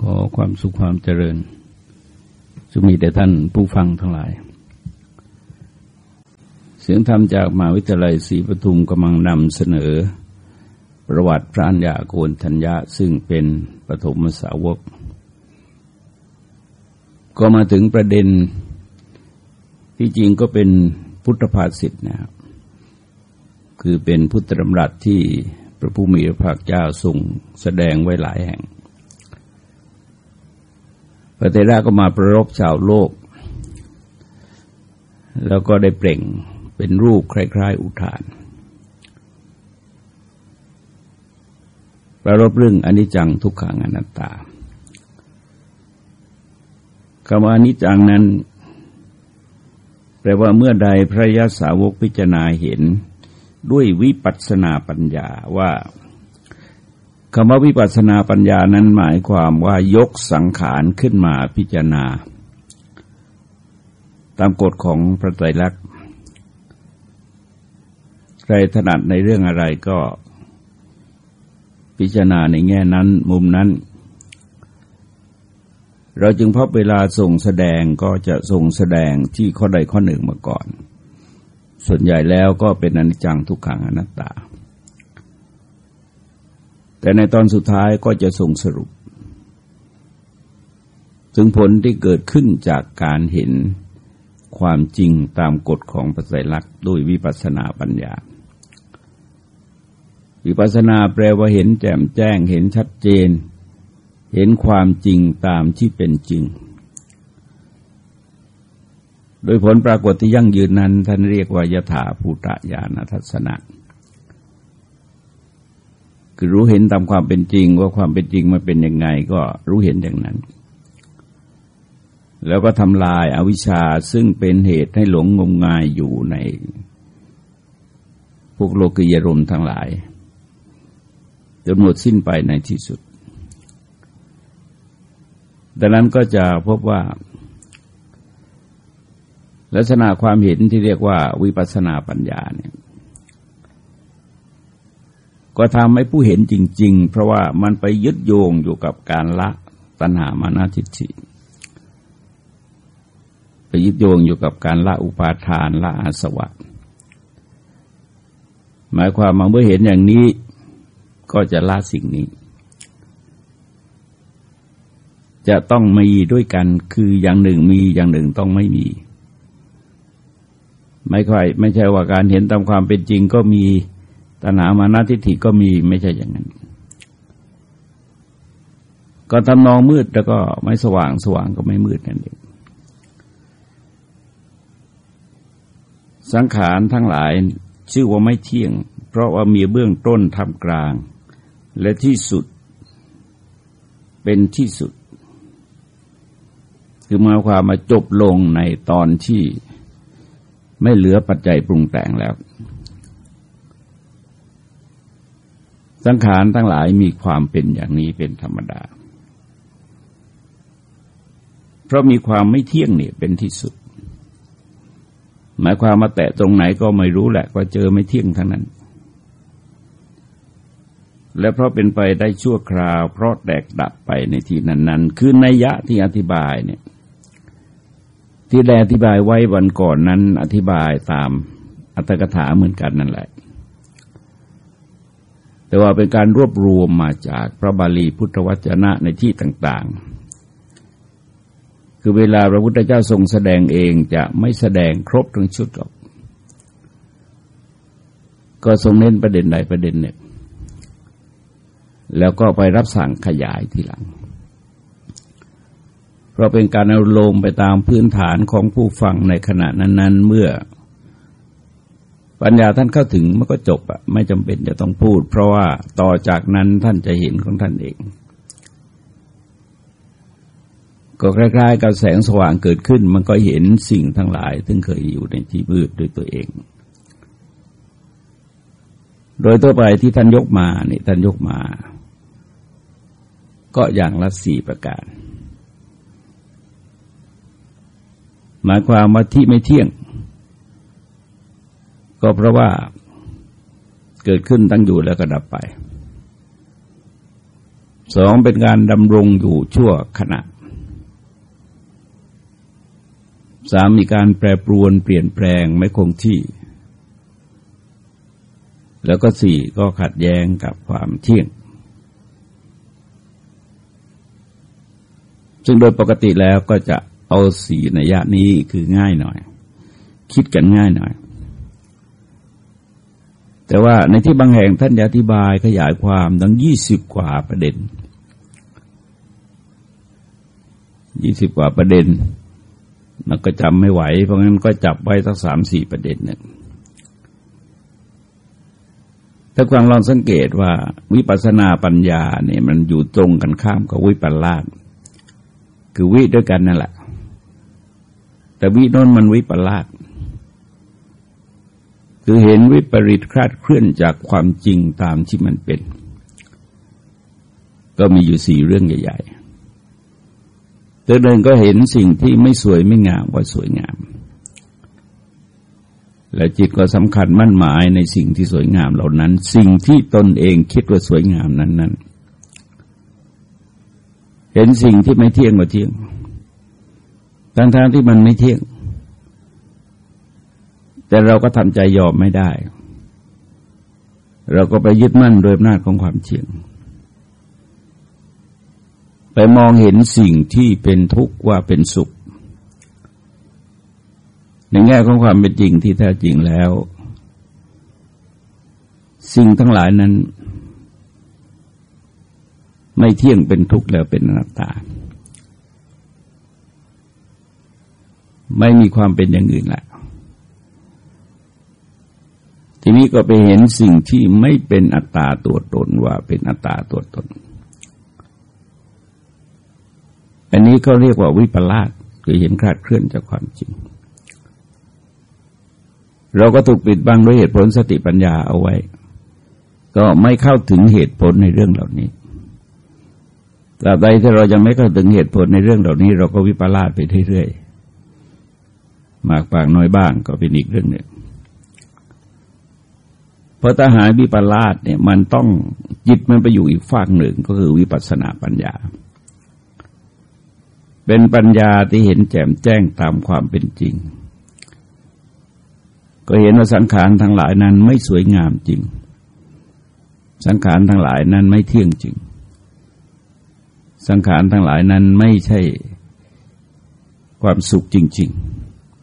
ขอความสุขความเจริญจะมีแต่ท่านผู้ฟังทั้งหลาย เสียงธรรมจากมหาวิทยาลัยศรีปทุมกำลังนำเสนอ ประวัติพระัญญาโกนทัญญาซึ่งเป็นปฐมสาวก ก็มาถึงประเด็นที่จริงก็เป็นพุทธภาษิตนะครับคือเป็นพุทธธรรมรัตที่พระผู้มีพระภาคเจ้าทรงแสดงไว้หลายแห่ง พระเทระก็มาประรบชาวโลก แล้วก็ได้เปล่งเป็นรูปคล้าย ๆ อุทาน ประรบเรื่องอนิจจังทุกขังอนัตตาคำว่าอนิจจังนั้น แปลว่าเมื่อใดพระยาสาวกพิจารณาเห็นด้วยวิปัสสนาปัญญาว่า คำว่าวิปัสสนาปัญญานั้นหมายความว่ายกสังขารขึ้นมาพิจารณา ตามกฎของพระไตรลักษณ์ใครถนัดในเรื่องอะไรก็พิจารณาในแง่นั้นมุมนั้น เราจึงพบเวลาส่งแสดงก็จะส่งแสดงที่ข้อใดข้อหนึ่งมาก่อน ส่วนใหญ่แล้วก็เป็นอนิจจังทุกขังอนัตตา แต่ในตอนสุดท้ายก็จะส่งสรุป ถึงผลที่เกิดขึ้นจากการเห็นความจริงตามกฎของปัจจัยลักษณ์ด้วยวิปัสสนาปัญญา วิปัสสนาแปลว่าเห็นแจ่มแจ้งเห็นชัดเจน เห็นความจริงตามที่เป็นจริง โดยผลปรากฏที่ยั่งยืนนั้นท่านเรียกว่ายถาภูตญาณทัศนะ คือรู้เห็นตามความเป็นจริงว่าความเป็นจริงมันเป็นยังไงก็รู้เห็นอย่างนั้น แล้วก็ทำลายอาวิชชาซึ่งเป็นเหตุให้หลงงมงายอยู่ใน พวกโลกียรมทั้งหลายจนหมดสิ้นไปในที่สุด ดังนั้นก็จะพบว่า ลักษณะความเห็นที่เรียกว่าวิปัสสนาปัญญาเนี่ย ก็ทำให้ผู้เห็นจริง ๆ เพราะว่ามันไปยึดโยงอยู่กับการละตัณหามานาทิฏฐิไปยึดโยงอยู่กับการละอุปาทานละอาสวะ หมายความมาเมื่อเห็นอย่างนี้ก็จะละสิ่งนี้ จะต้องมีด้วยกันคืออย่างหนึ่งมีอย่างหนึ่งต้องไม่มี ไม่ค่อยไม่ใช่ว่าการเห็นตามความเป็นจริงก็มี ตัณหามานาทิฏฐิก็มีไม่ใช่อย่างนั้น ก็ทำนองมืดแล้วก็ไม่สว่างสว่างก็ไม่มืดนั่นเองสังขารทั้งหลายชื่อว่าไม่เที่ยง เพราะว่ามีเบื้องต้นทำกลาง และที่สุด เป็นที่สุด คือมาความมาจบลงในตอนที่ไม่เหลือปัจจัยปรุงแต่งแล้ว สังขารทั้งหลายมีความเป็นอย่างนี้เป็นธรรมดา เพราะมีความไม่เที่ยงเนี่ยเป็นที่สุด หมายความมาแตะตรงไหนก็ไม่รู้แหละก็เจอไม่เที่ยงทั้งนั้น และเพราะเป็นไปได้ชั่วคราว เพราะแตกดับไปในที่นั้น ๆ คือนัยยะที่อธิบายเนี่ย ที่แดอธิบายไว้วันก่อนนั้น อธิบายตามอัตถกถาเหมือนกันนั่นแหละ แต่ว่าเป็นการรวบรวมมาจากพระบาลีพุทธวจนะในที่ต่างๆ คือเวลาพระพุทธเจ้าทรงแสดงเองจะไม่แสดงครบทั้งชุดหรอก ก็ทรงเน้นประเด็นใดประเด็นหนึ่งแล้วก็ไปรับสั่งขยายทีหลัง เพราะเป็นการเอาลงไปตามพื้นฐานของผู้ฟังในขณะนั้น ๆ เมื่อ ปัญญาท่านเข้าถึงมันก็จบอะไม่จำเป็นจะต้องพูด เพราะว่าต่อจากนั้นท่านจะเห็นของท่านเอง ก็คล้ายๆ กับแสงสว่างเกิดขึ้น มันก็เห็นสิ่งทั้งหลายซึ่งเคยอยู่ในที่มืดด้วยตัวเอง โดยตัวไปที่ท่านยกมานี่ท่านยกมา ก็อย่างละสี่ประการ หมายความว่าที่ไม่เที่ยง ก็เพราะว่าเกิดขึ้นตั้งอยู่แล้วก็ดับไป สองเป็นการดำรงอยู่ชั่วขณะ สามมีการแปรปรวนเปลี่ยนแปลงไม่คงที่ แล้วก็สี่ก็ขัดแย้งกับความเที่ยง ซึ่งโดยปกติแล้วก็จะเอาสี่นัยยะนี้คือง่ายหน่อย คิดกันง่ายหน่อย แต่ว่าในที่บางแห่งท่านอธิบายขยายความตั้งยี่สิบกว่าประเด็นยี่สิบกว่าประเด็นมันก็จำไม่ไหว เพราะงั้นก็จับไว้สักสามสี่ประเด็นเนี่ยถ้าความลองสังเกตว่า วิปัสนาปัญญาเนี่ยมันอยู่ตรงกันข้ามกับวิปัลลาสคือวิด้วยกันนั่นแหละ แต่วิโน้นมันวิปัลลาส คือเห็นวิปริตคลาดเคลื่อนจากความจริงตามที่มันเป็น ก็มีอยู่สี่เรื่องใหญ่ๆตัวเดินก็เห็นสิ่งที่ไม่สวยไม่งามว่าสวยงาม และจิตก็สำคัญมั่นหมายในสิ่งที่สวยงามเหล่านั้น สิ่งที่ตนเองคิดว่าสวยงามนั้นนั้นเห็นสิ่งที่ไม่เที่ยงว่าเที่ยงทั้งๆที่มันไม่เที่ยง แต่เราก็ทำใจยอมไม่ได้ เราก็ไปยึดมั่นโดยอำนาจของความเที่ยงไปมองเห็นสิ่งที่เป็นทุกข์ว่าเป็นสุข ในแง่ของความเป็นจริงที่แท้จริงแล้ว สิ่งทั้งหลายนั้น ไม่เที่ยงเป็นทุกข์แล้วเป็นอนัตตา ไม่มีความเป็นอย่างอื่นละ ทีนี้ก็ไปเห็นสิ่งที่ไม่เป็นอัตตาตัวตนว่าเป็นอัตตาตัวตน อันนี้ก็เรียกว่าวิปลาสคือเห็นคลาดเคลื่อนจากความจริง เราก็ถูกปิดบังด้วยเหตุผลสติปัญญาเอาไว้ ก็ไม่เข้าถึงเหตุผลในเรื่องเหล่านี้ตราบใดที่เรายังไม่เข้าถึงเหตุผลในเรื่องเหล่านี้ เราก็วิปลาสไปเรื่อยๆมากปากน้อยบ้างก็เป็นอีกเรื่องหนึ่ง ราะถ้าหายวิปลาสเนี่ยมันต้องจิตมันไปอยู่อีกฝั่งหนึ่งก็คือวิปัสสนาปัญญา เป็นปัญญาที่เห็นแจ่มแจ้งตามความเป็นจริง ก็เห็นว่าสังขารทั้งหลายนั้นไม่สวยงามจริง สังขารทั้งหลายนั้นไม่เที่ยงจริง สังขารทั้งหลายนั้นไม่ใช่ความสุขจริง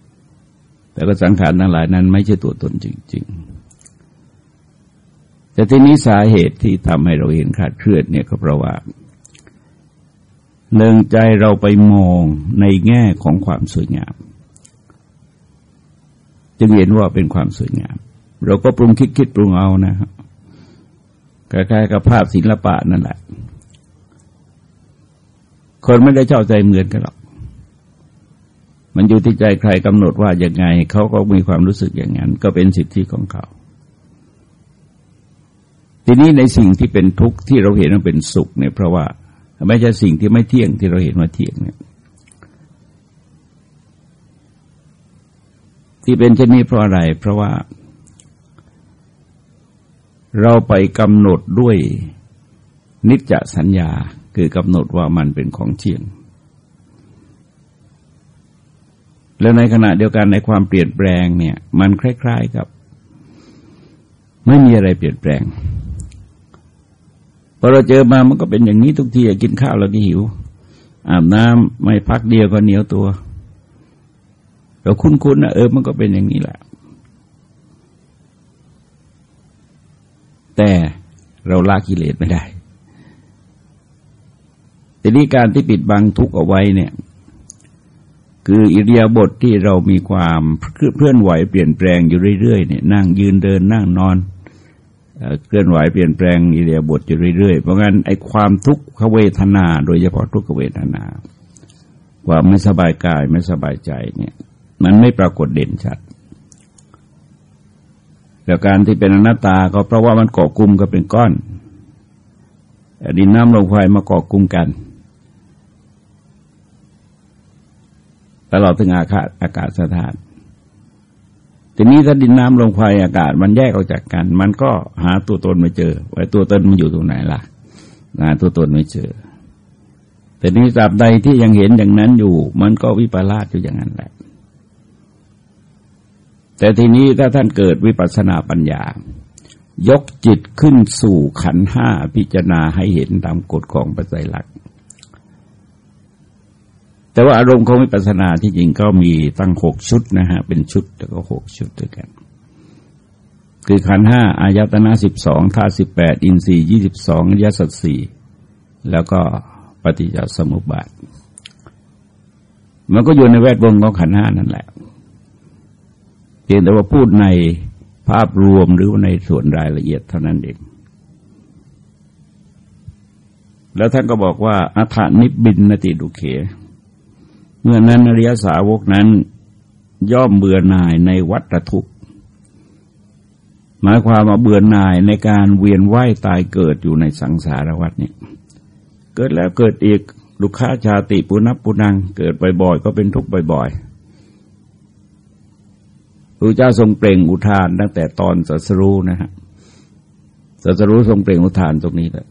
ๆ แต่ก็สังขารทั้งหลายนั้นไม่ใช่ตัวตนจริง ๆ แต่ที่นี้สาเหตุที่ทำให้เราเห็นขาดเคลื่อนเนี่ยก็เพราะว่าหนึ่งใจเราไปมองในแง่ของความสวยงาม จึงเห็นว่าเป็นความสวยงาม เราก็ปรุงคิดคิดปรุงเอานะครับคล้ายๆกับภาพศิลปะนั่นแหละ คนไม่ได้ชอบใจเหมือนกันหรอก มันอยู่ที่ใจใครกำหนดว่าอย่างไง เขาก็มีความรู้สึกอย่างนั้น ก็เป็นสิทธิของเขา ทีนี้ในสิ่งที่เป็นทุกข์ที่เราเห็นว่าเป็นสุขเนี่ยเพราะว่าไม่ใช่สิ่งที่ไม่เที่ยงที่เราเห็นว่าเที่ยงเนี่ยที่เป็นเช่นนี้เพราะอะไร เพราะว่า เราไปกำหนดด้วยนิจจสัญญาคือกำหนดว่ามันเป็นของเที่ยง แล้วในขณะเดียวกันในความเปลี่ยนแปลงเนี่ย มันคล้าย ๆกับ ไม่มีอะไรเปลี่ยนแปลง พอเราเจอมามันก็เป็นอย่างนี้ทุกทีกินข้าวแล้วก็หิว อาบน้ำไม่พักเดียวก็เหนียวตัว เราคุ้นๆนะเออมันก็เป็นอย่างนี้แหละ แต่เราละกิเลสไม่ได้ทีนี้การที่ปิดบังทุกข์เอาไว้เนี่ย คืออิริยาบถทที่เรามีความเคลื่อนไหวเปลี่ยนแปลงอยู่เรื่อยๆเนี่ยนั่งยืนเดินนั่งนอน เคลื่อนไหวเปลี่ยนแปลงอิเดียบทอยู่เรื่อยๆ เพราะงั้นไอ้ความทุกขเวทนา โดยเฉพาะทุกขเวทนา ความไม่สบายกายไม่สบายใจเนี่ยมันไม่ปรากฏเด่นชัดแต่การที่เป็นอนัตตาก็เพราะว่ามันเกาะกลุ่มก็เป็นก้อนดินน้ำลมไฟมาเกาะกลุ่มกันตลอดถึงอากาศอากาศสถาน ทีนี้ถ้าดินน้ำลมไฟอากาศ มันแยกออกจากกัน มันก็หาตัวตนไม่เจอไว้ตัวตนมันอยู่ตรงไหนล่ะหาตัวตนไม่เจอ แต่นี้ตราบใดที่ยังเห็นอย่างนั้นอยู่ มันก็วิปลาสอยู่อย่างนั้นแหละ แต่ทีนี้ถ้าท่านเกิดวิปัสสนาปัญญา ยกจิตขึ้นสู่ขันห้าพิจารณาให้เห็นตามกฎของปัจจัยหลัก แต่ว่าอารมณ์ของวิปัสสนาที่จริงก็มีตั้งหกชุดนะฮะ เป็นชุดแล้วก็หกชุดด้วยกัน คือขันห้าอายตนะสิบสองธาตุสิบแปดอินทรีย์ยี่สิบสองยสัตสี่แล้วก็ปฏิจจสมุปบาท มันก็อยู่ในแวดวงของขันห้านั่นแหละเพียงแต่ว่าพูดในภาพรวมหรือในส่วนรายละเอียดเท่านั้นเองแล้วท่านก็บอกว่าอัฏฐนิบินนติดุเข เมื่อนั้นอริยสาวกนั้น ย่อมเบื่อหน่ายในวัฏทุกข์ หมายความว่าเบื่อหน่ายในการเวียนว่ายตายเกิดอยู่ในสังสารวัฏเนี่ยเกิดแล้วเกิดอีกลุกขาชาติปุนับปุนัง เกิดบ่อยๆก็เป็นทุกข์บ่อยๆพระเจ้าทรงเปล่งอุทานตั้งแต่ตอนสัสรู้นะฮะสัสรู้ทรงเปล่งอุทานตรงนี้แหละ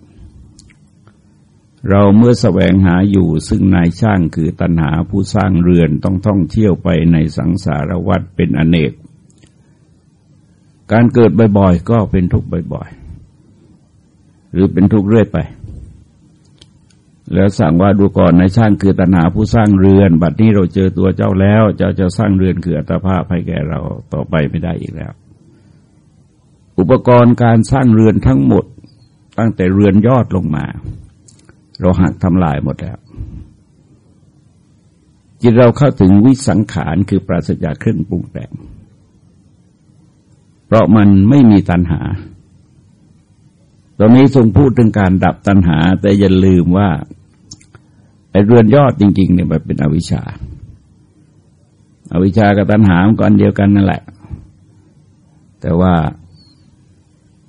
เราเมื่อสแสวงหาอยู่ซึ่งนายช่างคือตัณหาผู้สร้างเรือนต้องท่องเที่ยวไปในสังสารวัฏเป็นอเนก การเกิดบ่อยๆ ก็เป็นทุกข์บ่อยๆ หรือเป็นทุกข์เรื่อยไป แล้วสั่งว่าดูก่อนในช่างคือตัณหาผู้สร้างเรือน บัดนี้เราเจอตัวเจ้าแล้ว เจ้าจะสร้างเรือนคืออัตภาพให้แก่เราต่อไปไม่ได้อีกแล้ว อุปกรณ์การสร้างเรือนทั้งหมดตั้งแต่เรือนยอดลงมา เราหักทำลายหมดแล้ว จิตเราเข้าถึงวิสังขารคือปราศจากเครื่องปรุงแต่ง เพราะมันไม่มีตัณหา ตอนนี้ทรงพูดถึงการดับตัณหา แต่อย่าลืมว่าไอ้เรือนยอดจริงๆเนี่ยมันเป็นอวิชชาอาวิชชากับตัณหามันก็อันเดียวกันนั่นแหละ แต่ว่า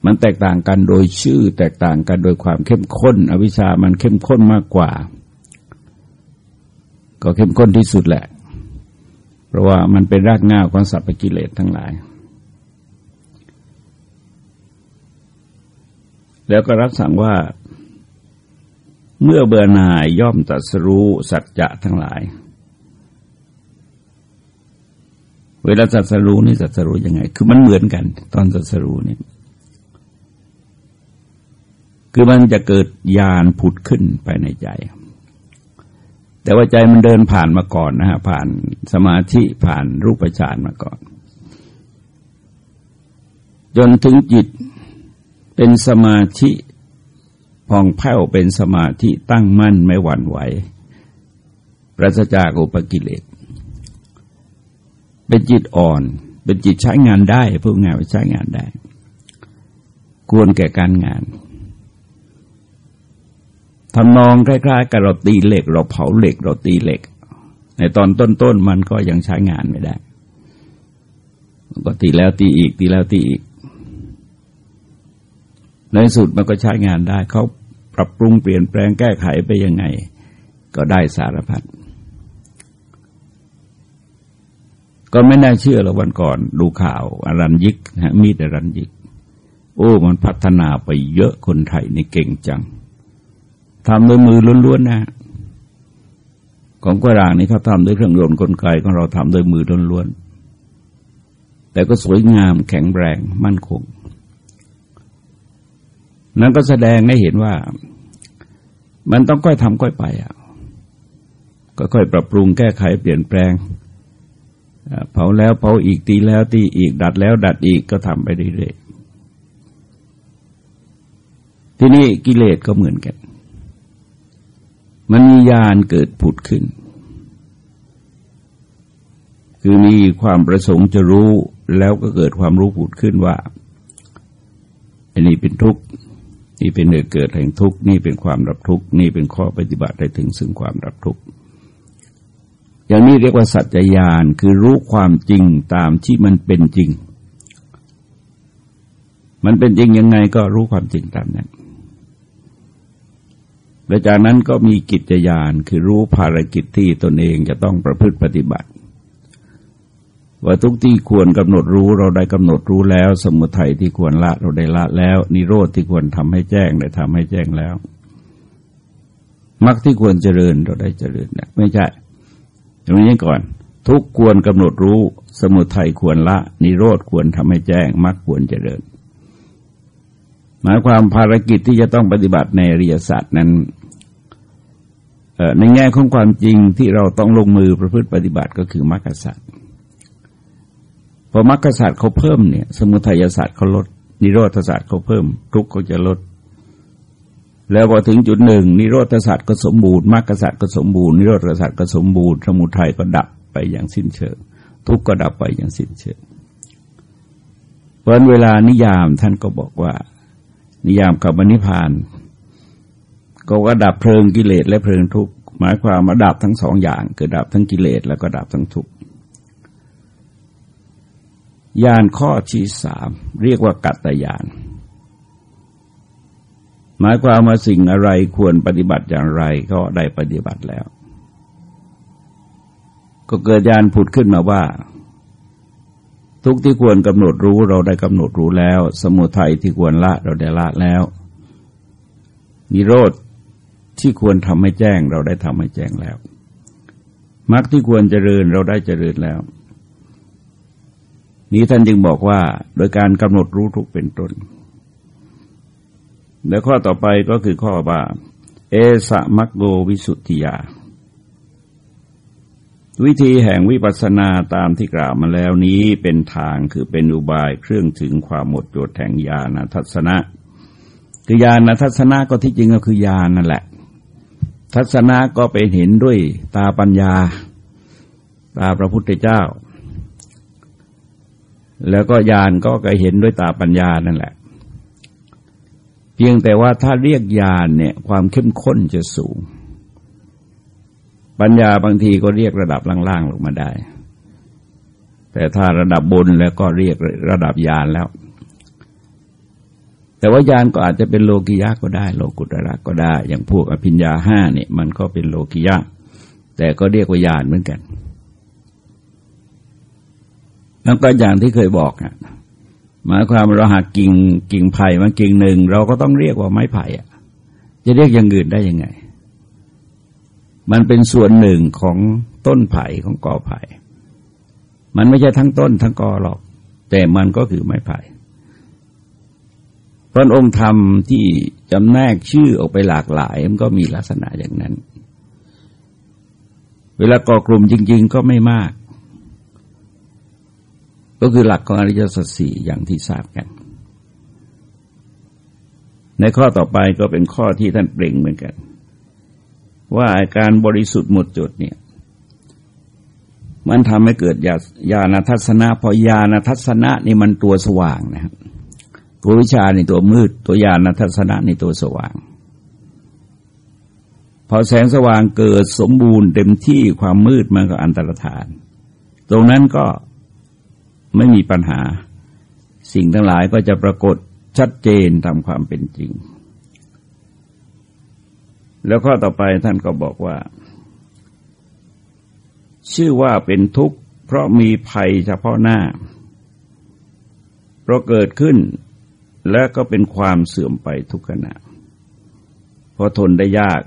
มันแตกต่างกันโดยชื่อ แตกต่างกันโดยความเข้มข้น อวิชามันเข้มข้นมากกว่า ก็เข้มข้นที่สุดแหละ เพราะว่ามันเป็นรากง่าของสัพพกิเลสทั้งหลาย แล้วก็รับสั่งว่า เมื่อเบื่อหน่ายย่อมตัดสรู้สัจจะทั้งหลาย เวลาตัดสรู้นี่ตัดสรู้ยังไง คือมันเหมือนกัน ตอนตัดสรู้นี่ คือมันจะเกิดญาณผุดขึ้นไปในใจ แต่ว่าใจมันเดินผ่านมาก่อนนะฮะผ่านสมาธิผ่านรูปฌานมาก่อน จนถึงจิตเป็นสมาธิพองแผ้วเป็นสมาธิตั้งมั่นไม่หวั่นไหวปราศจากอุปกิเลสเป็นจิตอ่อน เป็นจิตใช้งานได้พูดง่ายว่าใช้งานได้ ควรแก่การงาน ทำนองใกล้ายๆกับเราตีเหล็ก เราเผาเหล็ก เราตีเหล็ก ในตอนต้นๆมันก็ยังใช้งานไม่ได้ก็ตีแล้วตีอีก ตีแล้วตีอีก ในสุดมันก็ใช้งานได้ เขาปรับปรุงเปลี่ยนแปลงแก้ไขไปยังไง ก็ได้สารพัดก็ไม่น่าเชื่อแล้ววันก่อน ดูข่าวอรัญยิกนะมีแต่รัญยิก โอ้ มันพัฒนาไปเยอะคนไทยนี่เก่งจัง ทำด้วยมือล้วนๆนะของกวรางนี่เขาทำด้วยเครื่องยนต์กลไกของเราทำด้วยมือล้วนๆแต่ก็สวยงามแข็งแรงมั่นคง นั้นก็แสดงให้เห็นว่า มันต้องค่อยทำค่อยไปอะก็ค่อยปรับปรุงแก้ไขเปลี่ยนแปลงเผาแล้วเผาอีกตีแล้วตีอีกดัดแล้วดัดอีกก็ทำไปเรื่อยๆที่นี่กิเลสก็เหมือนกัน มันมีญาณเกิดผุดขึ้น คือมีความประสงค์จะรู้แล้วก็เกิดความรู้ผุดขึ้นว่าอันนี้เป็นทุกข์นี่เป็นเหตุเกิดแห่งทุกข์นี่เป็นความรับทุกข์นี่เป็นข้อปฏิบัติได้ถึงซึ่งความรับทุกข์อย่างนี้เรียกว่าสัจจญาณคือรู้ความจริงตามที่มันเป็นจริง มันเป็นจริงยังไงก็รู้ความจริงตามนั้น และจากนั้นก็มีกิจญาณคือรู้ภารกิจที่ตนเองจะต้องประพฤติปฏิบัติ ว่าทุกที่ควรกำหนดรู้เราได้กำหนดรู้แล้ว สมุทัยที่ควรละเราได้ละแล้ว นิโรธที่ควรทำให้แจ้งได้ทำให้แจ้งแล้วมรรคที่ควรเจริญเราได้เจริญนะไม่ใช่ตรงนี้ก่อน ทุกควรกำหนดรู้ สมุทัยควรละ นิโรธควรทำให้แจ้งมรรคควรเจริญ หมายความภารกิจที่จะต้องปฏิบัติในอริยศาสตร์นั้น ในแง่ของความจริงที่เราต้องลงมือประพฤติปฏิบัติก็คือมรรคศาสตร์พอมรรคศาสตร์เขาเพิ่มเนี่ย สมุทัยศาสตร์เขาลด นิโรธศาสตร์เขาเพิ่ม ทุกเขาจะลด แล้วพอถึงจุดหนึ่งนิโรธศาสตร์ก็สมบูรณ์มรรคศาสตร์ก็สมบูรณ์นิโรธศาสตร์ก็สมบูรณ์สมุทัยก็ดับไปอย่างสิ้นเชิงทุกก็ดับไปอย่างสิ้นเชิงเพราะเวลานิยามท่านก็บอกว่า นิยามกับนิพาน ก็ว่าดับเพลิงกิเลสและเพลิงทุกข์หมายความมาดับทั้งสองอย่าง คือดับทั้งกิเลสแล้วก็ดับทั้งทุกข์ยานข้อที่สามเรียกว่ากัตตยาน หมายความว่าสิ่งอะไรควรปฏิบัติอย่างไรก็ได้ปฏิบัติแล้ว ก็เกิดยานผุดขึ้นมาว่า ทุกที่ควรกำหนดรู้เราได้กำหนดรู้แล้ว สมุทัยที่ควรละเราได้ละแล้วนิโรธ ที่ควรทำให้แจ้งเราได้ทำให้แจ้งแล้วมรรคที่ควรเจริญเราได้เจริญแล้ว นี้ท่านจึงบอกว่า โดยการกำหนดรู้ทุกเป็นต้นแล้วข้อต่อไปก็คือข้อว่า เอสะมักโกวิสุทธิยา วิธีแห่งวิปัสสนาตามที่กล่าวมาแล้วนี้เป็นทางคือเป็นอุบายเครื่องถึงความหมดจดแห่งญาณทัศนะ คือญาณทัศนะก็ที่จริงก็คือญาณนั่นแหละ ทัศนะก็เป็นเห็นด้วยตาปัญญา ตาพระพุทธเจ้า แล้วก็ญาณก็ก็เห็นด้วยตาปัญญานั่นแหละ เพียงแต่ว่าถ้าเรียกญาณเนี่ยความเข้มข้นจะสูง ปัญญาบางทีก็เรียกระดับล่างๆลงมาได้ แต่ถ้าระดับบนแล้วก็เรียกระดับญาณแล้ว แต่ว่าญาณก็อาจจะเป็นโลกิยะก็ได้ โลกุตระก็ได้ อย่างพวกอภิญญาห้าเนี่ยมันก็เป็นโลกิยะ แต่ก็เรียกว่าญาณเหมือนกันแล้วก็อย่างที่เคยบอกอะหมายความเราหักกิ่งกิ่งไผ่มากิ่งหนึ่งเราก็ต้องเรียกว่าไม้ไผ่อะจะเรียกอย่างอื่นได้ยังไง มันเป็นส่วนหนึ่งของต้นไผ่ของกอไผ่ มันไม่ใช่ทั้งต้นทั้งกอหรอก แต่มันก็คือไม้ไผ่ พระองค์ทำที่จำแนกชื่อออกไปหลากหลายมันก็มีลักษณะอย่างนั้น เวลาก่อกลุ่มจริง ๆ ก็ไม่มาก ก็คือหลักของอริยสัจสี่อย่างที่ทราบกัน ในข้อต่อไปก็เป็นข้อที่ท่านเปล่งเหมือนกัน ว่าอาการบริสุทธิ์หมดจดเนี่ย มันทำให้เกิดญาณทัศนะพอญาณทัศนะนี่มันตัวสว่างนะครับ ตัววิชาในตัวมืด ตัวญาณทัศนะในตัวสว่าง พอแสงสว่างเกิดสมบูรณ์เต็มที่ความมืดมันก็อันตรธาน ตรงนั้นก็ไม่มีปัญหา สิ่งทั้งหลายก็จะปรากฏชัดเจนตามความเป็นจริง แล้วข้อต่อไปท่านก็บอกว่า ชื่อว่าเป็นทุกข์ เพราะมีภัยเฉพาะหน้า เพราะเกิดขึ้น และก็เป็นความเสื่อมไปทุกขณะ เพราะทนได้ยาก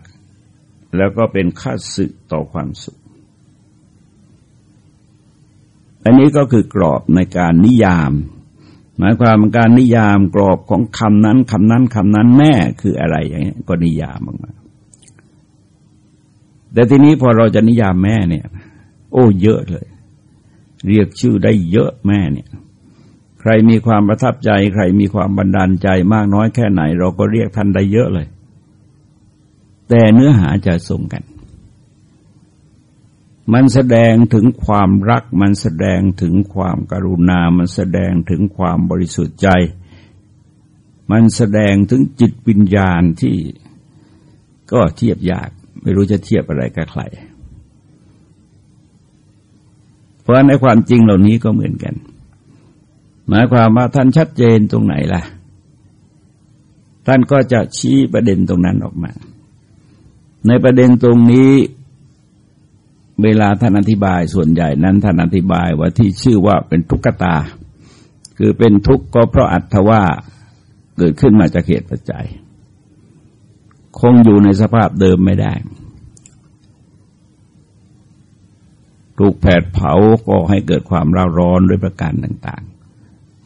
แล้วก็เป็นค่าสึกต่อความสุข อันนี้ก็คือกรอบในการนิยาม หมายความการนิยามกรอบของคำนั้นคำนั้นคำนั้นแม่คืออะไรอย่างนี้ก็นิยามออกมาแต่ทีนี้พอเราจะนิยามแม่เนี่ย โอ้เยอะเลย เรียกชื่อได้เยอะแม่เนี่ย ใครมีความประทับใจ ใครมีความบันดาลใจมากน้อยแค่ไหน เราก็เรียกท่านได้เยอะเลย แต่เนื้อหาจะส่งกัน มันแสดงถึงความรัก มันแสดงถึงความกรุณา มันแสดงถึงความบริสุทธิ์ใจ มันแสดงถึงจิตวิญญาณที่ก็เทียบยากไม่รู้จะเทียบอะไรกับใคร เพราะในความจริงเหล่านี้ก็เหมือนกัน หมายความว่าท่านชัดเจนตรงไหนล่ะ ท่านก็จะชี้ประเด็นตรงนั้นออกมา ในประเด็นตรงนี้ เวลาท่านอธิบายส่วนใหญ่นั้นท่านอธิบายว่าที่ชื่อว่าเป็นทุกขตา คือเป็นทุกข์ก็เพราะอัตว่าเกิดขึ้นมาจากเหตุปัจจัย คงอยู่ในสภาพเดิมไม่ได้ถูกแผดเผาก็ให้เกิดความร้าร้อนด้วยประการต่าง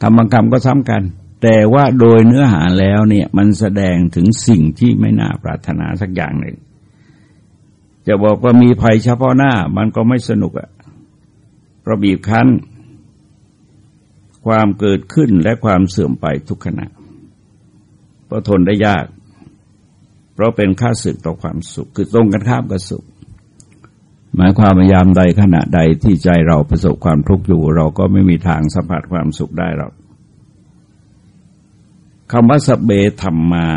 คำบางคำก็ซ้ำกัน แต่ว่าโดยเนื้อหาแล้วเนี่ยมันแสดงถึงสิ่งที่ไม่น่าปรารถนาสักอย่างหนึ่ง จะบอกว่ามีภัยเฉพาะหน้ามันก็ไม่สนุกอะเพราะบีบคั้น ความเกิดขึ้นและความเสื่อมไปทุกขณะเพราะทนได้ยาก เพราะเป็นค่าศึกต่อความสุข คือตรงกันข้ามกับสุข หมายความพยายามใดขณะใดที่ใจเราประสบความทุกข์อยู่ เราก็ไม่มีทางสัมผัสความสุขได้หรอกคำว่าสเบธรรมมา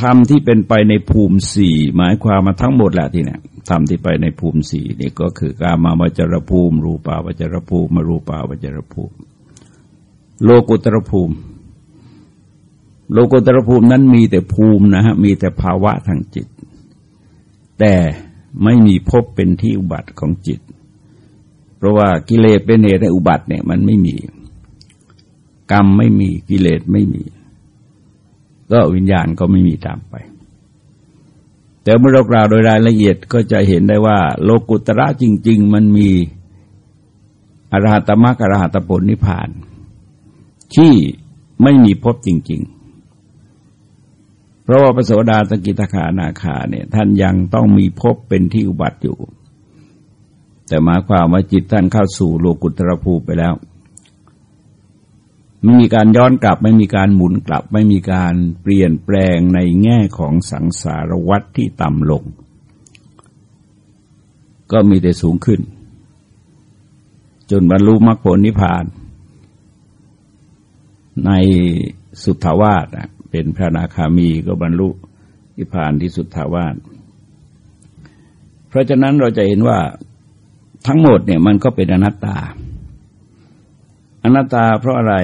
ธรรมที่เป็นไปในภูมิสี่หมายความมาทั้งหมดแหละที่เนี่ยธรรมที่ไปในภูมิสี่นี่ก็คือการมาวจรภูมิ รูปาวจรภูมิมรูปาวจรภูมิ โลกุตรภูมิ โลกุตรภูมินั้นมีแต่ภูมินะฮะมีแต่ภาวะทางจิต แต่ไม่มีพบเป็นที่อุบัติของจิต เพราะว่ากิเลสเป็นเหตุให้อุบัติเนี่ยมันไม่มี กรรมไม่มีกิเลสไม่มี ก็วิญญาณก็ไม่มีตามไป แต่เมื่อเรากล่าวโดยรายละเอียดก็จะเห็นได้ว่า โลกุตระจริง ๆ มันมีอรหัตมรรคอรหัตผลนิพพาน ที่ไม่มีพบจริง ๆ ราะว่าพระโสดาตกิตาขานาคาเนี่ย ท่านยังต้องมีพบเป็นที่อุบัติอยู่ แต่หมายความว่าจิตท่านเข้าสู่โลกุตระภูไปแล้วไม่มีการย้อนกลับ ไม่มีการหมุนกลับ ไม่มีการเปลี่ยนแปลงในแง่ของสังสารวัฏที่ต่ำลง ก็มีแต่สูงขึ้น จนบรรลุมรรคผลนิพพาน ในสุทธาวาส เป็นพระนาคามีก็บรรลุนิพพานที่สุดทาวาสเพราะฉะนั้นเราจะเห็นว่าทั้งหมดเนี่ยมันก็เป็นอนัตตา อนัตตาเพราะอะไร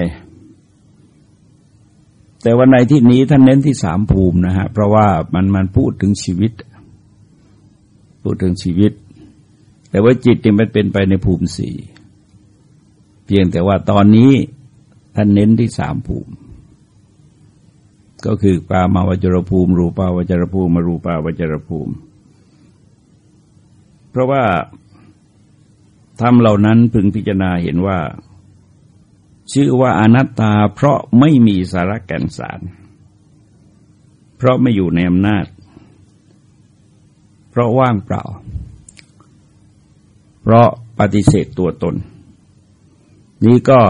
แต่วันในที่นี้ท่านเน้นที่สามภูมินะฮะ เพราะว่ามันมันพูดถึงชีวิต พูดถึงชีวิต แต่ว่าจิตเนี่ยมันเป็นไปในภูมิสี่เพียงแต่ว่าตอนนี้ท่านเน้นที่สามภูมิ ก็คือปามาวจรภูมิ รูปาวจรภูมิมารูปาวจรภูมิ เพราะว่าทำเหล่านั้นพึงพิจารณาเห็นว่า ชื่อว่าอนัตตาเพราะไม่มีสาระแก่นสาร เพราะไม่อยู่ในอำนาจ เพราะว่างเปล่า เพราะปฏิเสธตัวตน นี่ก็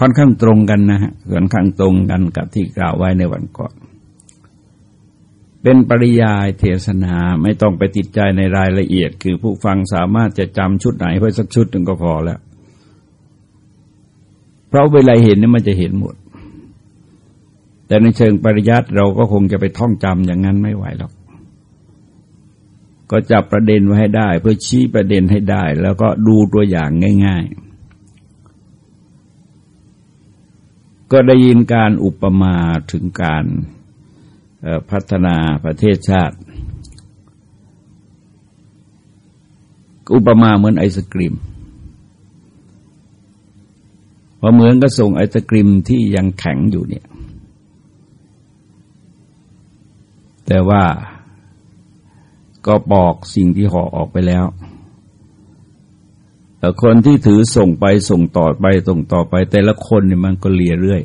ค่อนข้างตรงกันนะฮะค่อนข้างตรงกันกับที่กล่าวไว้ในวันก่อน เป็นปริยายเทศนาไม่ต้องไปติดใจในรายละเอียด คือผู้ฟังสามารถจะจำชุดไหนไว้สักชุดหนึ่งก็พอแล้ว เพราะเวลาเห็นนี่มันจะเห็นหมด แต่ในเชิงปริยัติเราก็คงจะไปท่องจำอย่างนั้นไม่ไหวหรอกก็จับประเด็นไว้ให้ได้ เพื่อชี้ประเด็นให้ได้ แล้วก็ดูตัวอย่างง่าย ๆ ก็ได้ยินการอุปมาถึงการพัฒนาประเทศชาติ อุปมาเหมือนไอศกรีมพอเหมือนก็ส่งไอศกรีมที่ยังแข็งอยู่เนี่ย แต่ว่าก็บอกสิ่งที่ห่อออกไปแล้ว คนที่ถือส่งไปส่งต่อไปส่งต่อไป แต่ละคนเนี่ยมันก็เลียเรื่อย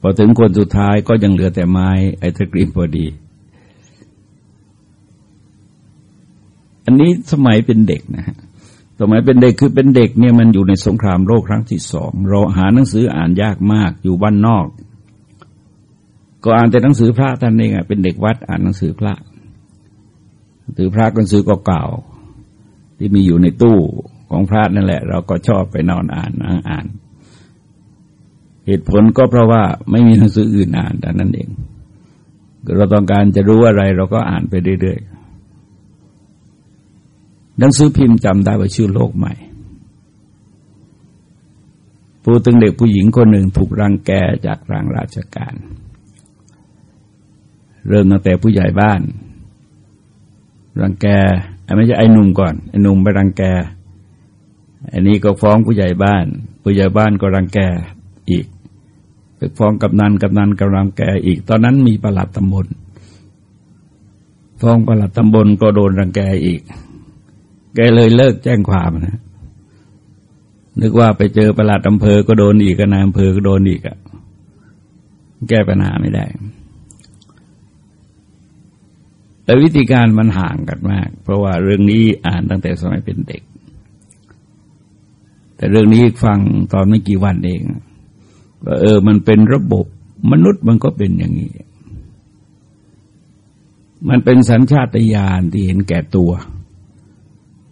พอถึงคนสุดท้ายก็ยังเหลือแต่ไม้ไอศกรีมพอดี อันนี้สมัยเป็นเด็กนะฮะสมัยเป็นเด็กคือเป็นเด็กเนี่ยมันอยู่ในสงครามโลกครั้งที่สองเราหาหนังสืออ่านยากมากอยู่บ้านนอก ก็อ่านแต่หนังสือพระท่านเองอะเป็นเด็กวัดอ่านหนังสือพระถือพระหนังสือเก่าๆ ที่มีอยู่ในตู้ของพระนั่นแหละ เราก็ชอบไปนอนอ่านนั่งอ่าน เหตุผลก็เพราะว่าไม่มีหนังสืออื่นอ่านแต่นั้นเอง เราต้องการจะรู้อะไร เราก็อ่านไปเรื่อยๆหนังสือพิมพ์จำได้ว่าชื่อโลกใหม่พูดถึงเด็กผู้หญิงคนหนึ่งถูกรังแกจากรางราชการ เริ่มตั้งแต่ผู้ใหญ่บ้าน รังแก ไม่ใช่ไอ้หนุ่มก่อนไอ้หนุ่มไปรังแกอันนี้ก็ฟ้องผู้ใหญ่บ้าน ผู้ใหญ่บ้านก็รังแกอีกไปฟ้องกำนันกำนันกำลังแกอีก ตอนนั้นมีประหลัดตำบลฟ้องประหลัดตำบลก็โดนรังแกอีก แกเลยเลิกแจ้งความนะนึกว่าไปเจอประหลัดอำเภอก็โดนอีกนายอำเภอก็โดนอีกอะแก้ปัญหาไม่ได้ แต่วิธีการมันห่างกันมาก เพราะว่าเรื่องนี้อ่านตั้งแต่สมัยเป็นเด็ก แต่เรื่องนี้ฟังตอนไม่กี่วันเองว่าเออ มันเป็นระบบมนุษย์มันก็เป็นอย่างนี้ มันเป็นสัญชาตญาณที่เห็นแก่ตัว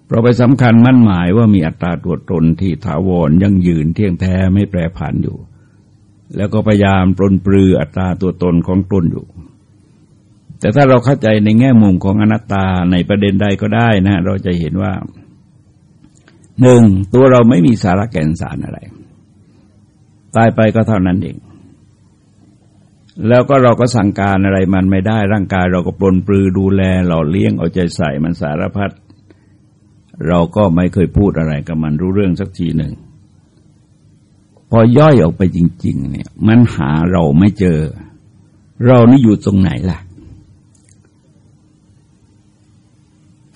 เราไปสำคัญมั่นหมายว่ามีอัตราตัวตนที่ถาวรยั่งยืนเที่ยงแท้ไม่แปรผันอยู่ แล้วก็พยายามปลนปลืออัตราตัวตนของตนอยู่ แต่ถ้าเราเข้าใจในแง่มุมของอนัตตาในประเด็นใดก็ได้นะ เราจะเห็นว่าหนึ่งตัวเราไม่มีสาระแก่นสารอะไร ตายไปก็เท่านั้นเอง แล้วก็เราก็สั่งการอะไรมันไม่ได้ร่างกายเราก็ปลนปลือดูแล หล่อเลี้ยงเอาใจใส่มันสารพัดเราก็ไม่เคยพูดอะไรกับมันรู้เรื่องสักทีหนึ่ง พอย่อยออกไปจริง ๆ เนี่ย มันหาเราไม่เจอ เรานี่อยู่ตรงไหนล่ะ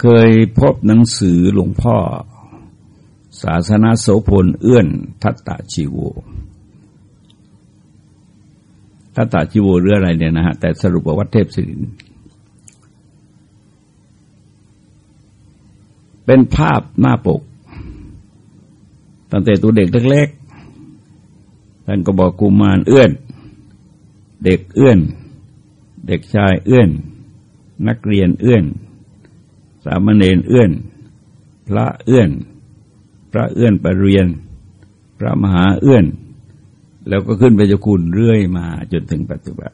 เคยพบหนังสือหลวงพ่อ ศาสนาโสพลเอื้อนทัตตาชีโวทัตตาชีโวเรื่องอะไรเนี่ยนะฮะ แต่สรุปว่าวัดเทพศิรินเป็นภาพหน้าปก ตั้งแต่ตัวเด็กเล็กๆท่านก็บอกกุมารเอื้อน เด็กเอื้อน เด็กชายเอื้อน นักเรียนเอื้อนามเณรเอื้อน พระเอื้อน พระเอื้อนไปเรียน พระมหาเอื้อน แล้วก็ขึ้นไปจะคุณเรื่อยมาจนถึงปัจจุบัน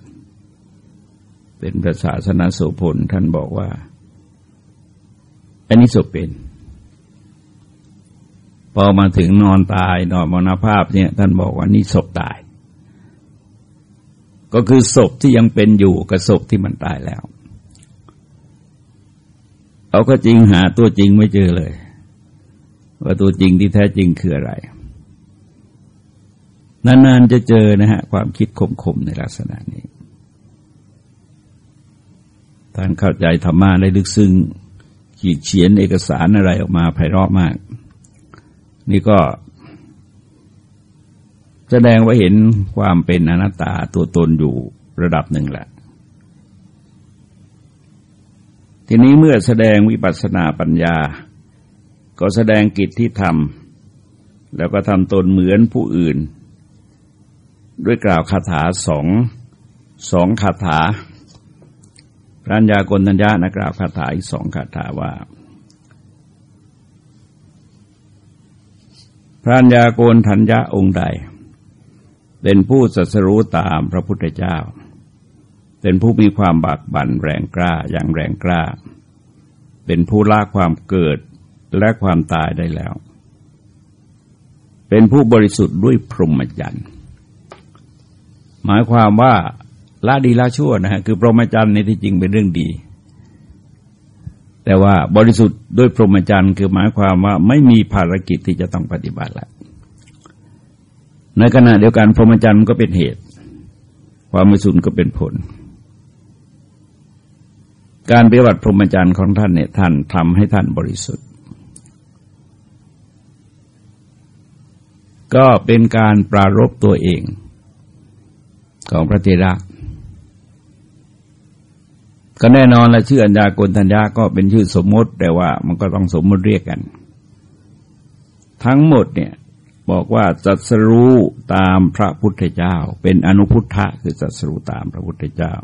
เป็นพระศาสนาโสพลท่านบอกว่า อันนี้ศพเป็น พอมาถึงนอนตายนอนมรณภาพเนี่ย ท่านบอกว่านี่ศพตาย ก็คือศพที่ยังเป็นอยู่กับศพที่มันตายแล้ว เอาก็จริงหาตัวจริงไม่เจอเลย ว่าตัวจริงที่แท้จริงคืออะไร นานๆจะเจอนะฮะ ความคิดคมๆในลักษณะนี้ท่านเข้าใจธรรมะได้ลึกซึ้งขีดเขียนเอกสารอะไรออกมาไพเราะมาก นี่ก็ แสดงว่าเห็นความเป็นอนัตตาตัวตนอยู่ระดับหนึ่งแหละ ทีนี้เมื่อแสดงวิปัสสนาปัญญา ก็แสดงกิจที่ทำแล้วก็ทำตนเหมือนผู้อื่น ด้วยกล่าวคาถาสองสองคาถาพระัญญากนัญญานะกราบคาถาอีกสองคาถาว่า พระัญญาโกนทัญญาองค์ใด เป็นผู้สัสรู้ตามพระพุทธเจ้า เป็นผู้มีความบากบั่นแรงกล้าอย่างแรงกล้า เป็นผู้ละความเกิดและความตายได้แล้ว เป็นผู้บริสุทธิ์ด้วยพรหมจรรย์หมายความว่าละดีละชั่วนะฮะคือพรหมจรรย์ในที่จริงเป็นเรื่องดี แต่ว่าบริสุทธิ์ด้วยพรหมจรรย์คือหมายความว่าไม่มีภารกิจที่จะต้องปฏิบัติแล้วในขณะเดียวกันพรหมจรรย์ก็เป็นเหตุ ความบริสุทธิ์ก็เป็นผล การปฏิบัติพรหมจรรย์ของท่านเนี่ยท่านทำให้ท่านบริสุทธิ์ ก็เป็นการปรารบตัวเองของพระเทระก็แน่นอนละชื่ออัญญากลทัญญาก็เป็นชื่อสมมติแต่ว่ามันก็ต้องสมมติเรียกกัน ทั้งหมดเนี่ยบอกว่าจัสรู้ตามพระพุทธเจ้า เป็นอนุพุทธะคือจัสรู้ตามพระพุทธเจ้า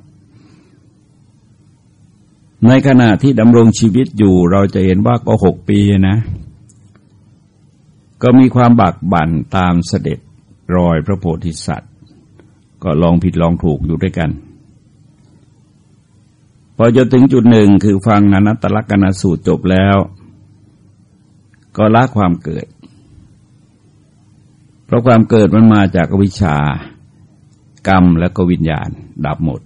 ในขณะที่ดำรงชีวิตอยู่เราจะเห็นว่าก็หกปีนะ ก็มีความบากบั่นตามเสด็จรอยพระโพธิสัตว์ ก็ลองผิดลองถูกอยู่ด้วยกัน พอจะถึงจุดหนึ่งคือฟังอนัตตลกนสูตรจบแล้ว ก็ละความเกิด เพราะความเกิดมันมาจากวิชากรรมและก็วิญญาณ ดับหมด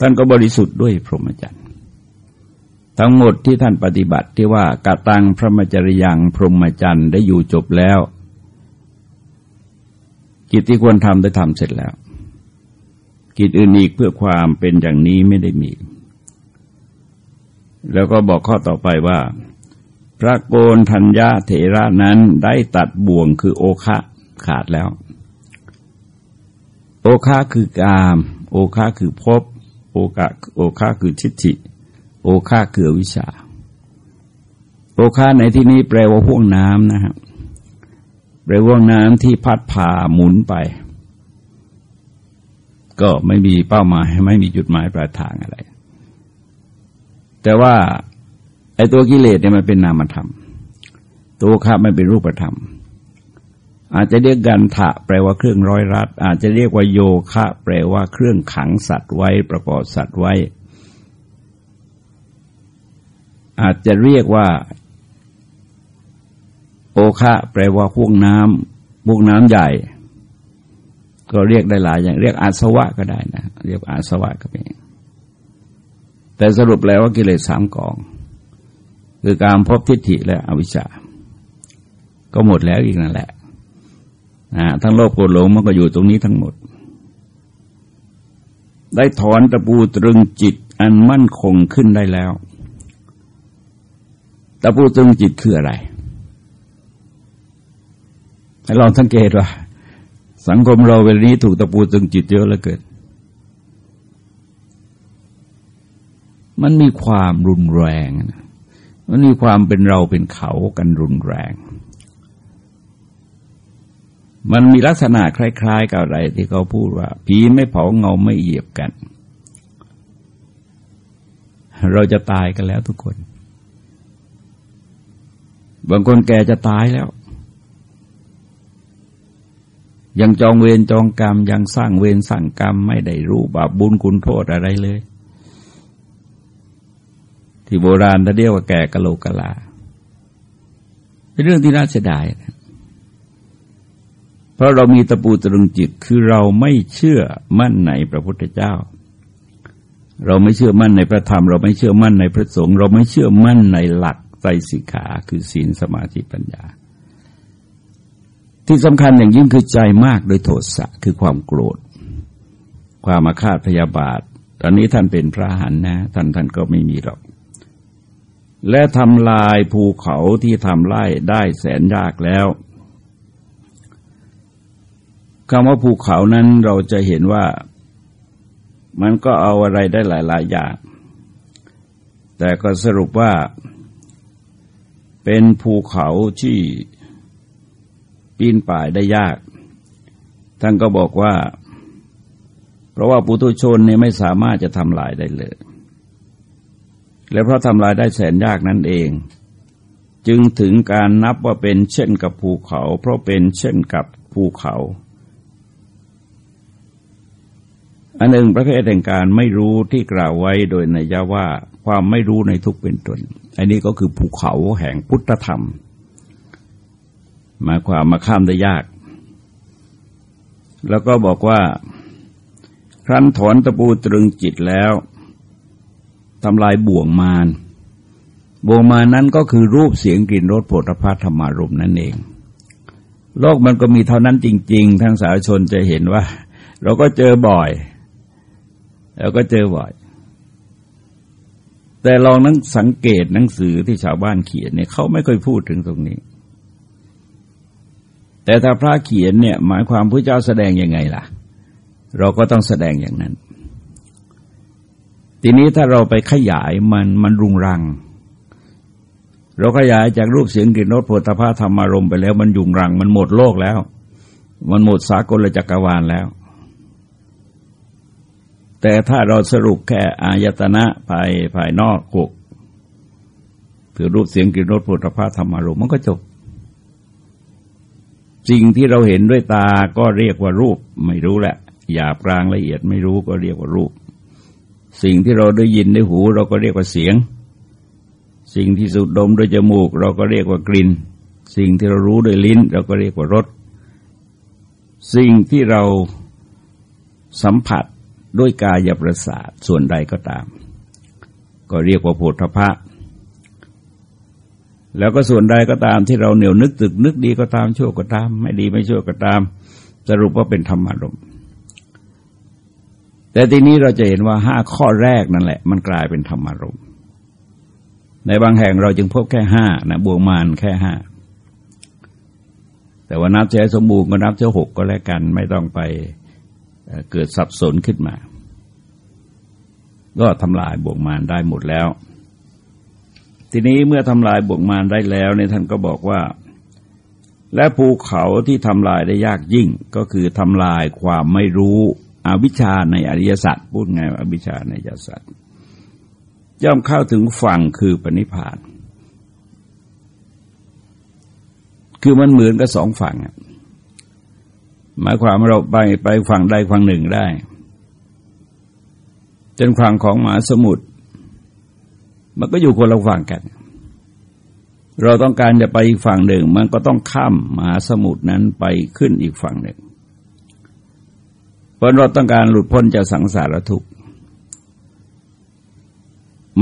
ท่านก็บริสุทธิ์ด้วยพรหมจรรย์ทั้งหมดที่ท่านปฏิบัติที่ว่ากาตังพระมจริยังพรหมจรรย์ได้อยู่จบแล้ว กิจที่ควรทำได้ทำเสร็จแล้ว กิจอื่นอีกเพื่อความเป็นอย่างนี้ไม่ได้มี แล้วก็บอกข้อต่อไปว่า พระโกนธัญญาเถระนั้นได้ตัดบ่วงคือโอคะขาดแล้ว โอคะคือกาม โอคะคือภพ โอกะโอคะคือชิตติโอคะคือวิชา โอคะในที่นี้แปลว่าห่วงน้ำนะครับแปลว่าน้ำที่พัดผ่าหมุนไป ก็ไม่มีเป้าหมายไม่มีจุดหมายปลายทางอะไร แต่ว่าไอ้ตัวกิเลสเนี่ยมันเป็นนามธรรม ตัวข้ามันเป็นรูปธรรม อาจจะเรียกกันถะแปลว่าเครื่องร้อยรัด อาจจะเรียกว่าโยคะ แปลว่าเครื่องขังสัตว์ไว้ ประกอบสัตว์ไว้ อาจจะเรียกว่า โอคะ แปลว่าพวกน้ำพวกน้ำใหญ่ ก็เรียกได้หลายอย่าง เรียกอาสวะก็ได้นะ เรียกอาสวะก็เป็นแต่สรุปแล้วว่ากิเลสสามกอง คือการพบทิฏฐิและอวิชชา ก็หมดแล้วอีกนั่นแหละ นะทั้งโลภโกรธหลงมันก็อยู่ตรงนี้ทั้งหมด ได้ถอนตะปูตรึงจิตอันมั่นคงขึ้นได้แล้ว ตะปูตรึงจิตคืออะไรให้ลองสังเกตว่า สังคมเราเวลานี้ถูกตะปูตรึงจิตเยอะเหลือเกินมันมีความรุนแรง มันมีความเป็นเราเป็นเขากันรุนแรง มันมีลักษณะคล้ายๆกับอะไรที่เขาพูดว่า ผีไม่เผาเงาไม่เหยียบกัน เราจะตายกันแล้วทุกคน บางคนแกจะตายแล้ว ยังจองเวรจองกรรม ยังสร้างเวรสร้างกรรม ไม่ได้รู้บาปบุญคุณโทษอะไรเลย ที่โบราณท่าเรียกว่าแก่กะโหลกกะลา เป็นเรื่องที่น่าเสียดายนะ เพราะเรามีตะปูตรึงจิตคือเราไม่เชื่อมั่นในพระพุทธเจ้า เราไม่เชื่อมั่นในพระธรรม เราไม่เชื่อมั่นในพระสงฆ์เราไม่เชื่อมั่นในหลักใจสิกขาคือศีลสมาธิปัญญา ที่สำคัญอย่างยิ่งคือใจมากโดยโทสะคือความโกรธ ความอาฆาตพยาบาทตอนนี้ท่านเป็นพระหันนะท่านท่านก็ไม่มีหรอกและทำลายภูเขาที่ทำไร่ได้แสนยากแล้ว คำว่าภูเขานั้นเราจะเห็นว่ามันก็เอาอะไรได้หลาย ๆ อย่าง แต่ก็สรุปว่า เป็นภูเขาที่ปีนป่ายได้ยาก ท่านก็บอกว่า เพราะว่าปุถุชนเนี่ยไม่สามารถจะทำลายได้เลย และเพราะทำลายได้แสนยากนั่นเอง จึงถึงการนับว่าเป็นเช่นกับภูเขา เพราะเป็นเช่นกับภูเขา อันหนึ่งประเภทแห่งการไม่รู้ที่กล่าวไว้โดยในยะว่าความไม่รู้ในทุกเป็นตน อันนี้ก็คือภูเขาแห่งพุทธธรรม มาความมาข้ามได้ยาก แล้วก็บอกว่า ครั้นถอนตะปูตรึงจิตแล้วทำลายบ่วงมารบ่วงมานั้นก็คือรูปเสียงกลิ่นรสโผฏฐัธรรมารมนั่นเอง โลกมันก็มีเท่านั้นจริง ๆ ทั้งสาชนจะเห็นว่า เราก็เจอบ่อย เราก็เจอบ่อย แต่ลองนั้นสังเกตหนังสือที่ชาวบ้านเขียนเนี่ยเขาไม่เคยพูดถึงตรงนี้ แต่ถ้าพระเขียนเนี่ย หมายความพระเจ้าแสดงยังไงล่ะ เราก็ต้องแสดงอย่างนั้น ทีนี้ถ้าเราไปขยายมันมันรุงรัง เราขยายจากรูปเสียงกลิ่นรสโผฏฐาธรรมารมไปแล้วมันยุงรัง มันหมดโลกแล้ว มันหมดสากลจักรวาลแล้ว แต่ถ้าเราสรุปแค่อายตนะภายภายนอกหกคือรูปเสียงกลิ่นรสโผฏฐาธรรมารมมันก็จบสิ่งที่เราเห็นด้วยตาก็เรียกว่ารูป ไม่รู้แหละหยาบกลางละเอียดไม่รู้ก็เรียกว่ารูป สิ่งที่เราได้ยินด้หู เราก็เรียกว่าเสียง สิ่งที่สูดดมโดยจมูก เราก็เรียกว่ากลิ่น สิ่งที่เรารู้โดยลิ้น เราก็เรียกว่ารสสิ่งที่เราสัมผัส ด้วยกายประสาทส่วนใดก็ตาม ก็เรียกว่าโผฏฐะแล้วก็ส่วนใดก็ตามที่เราเหนียวนึกตึกนึกดีก็ตามชั่วก็ตาม ไม่ดีไม่ชั่วก็ตาม สรุปว่าเป็นธรรมารมณ์แต่ทีนี้เราจะเห็นว่าห้าข้อแรกนั่นแหละ มันกลายเป็นธรรมารมณ์ในบางแห่งเราจึงพบแค่ห้านะบวกมานแค่ห้าแต่ว่านับเช้สมบูรณ์ก็นับเช้หกก็แล้วกัน ไม่ต้องไป เกิดสับสนขึ้นมา ก็ทำลายบวกมารได้หมดแล้ว ทีนี้เมื่อทำลายบวกมารได้แล้วในท่านก็บอกว่า และภูเขาที่ทำลายได้ยากยิ่ง ก็คือทำลายความไม่รู้อวิชชาในอริยสัจพูดไงอวิชชาในอริยสัจย่อมเข้าถึงฝั่งคือปณิพาน คือมันเหมือนกับสองฝั่ง หมายความว่าเราไปไปฝั่งใดฝั่งหนึ่งได้ จนฝั่งของหมาสมุทรมันก็อยู่คนละฝั่งกัน เราต้องการจะไปอีกฝั่งหนึ่ง มันก็ต้องข้ามมหาสมุทรนั้นไปขึ้นอีกฝั่งหนึ่ง เพราะเราต้องการหลุดพ้นจากสังสารทุกข์